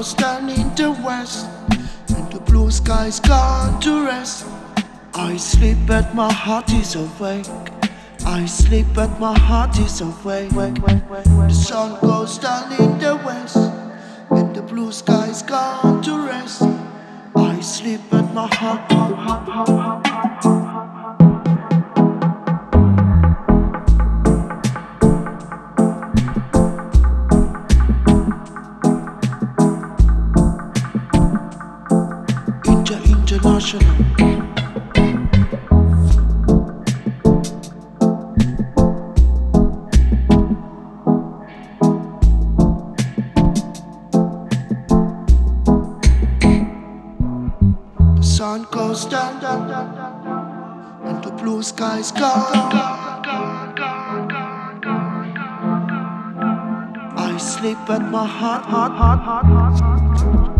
goes down in the west, and the blue sky's gone to rest. I sleep but my heart is awake. I sleep but my heart is awake. The sun goes down in the west, and the blue sky's gone to rest. I sleep but my heart. International. The sun goes down, and the blue sky's gone. I sleep at my heart, heart, heart, heart, heart.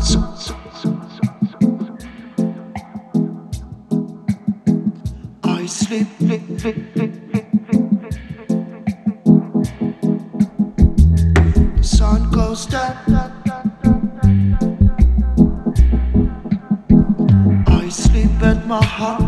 sun, I sleep, The sun goes down. I sleep at my heart.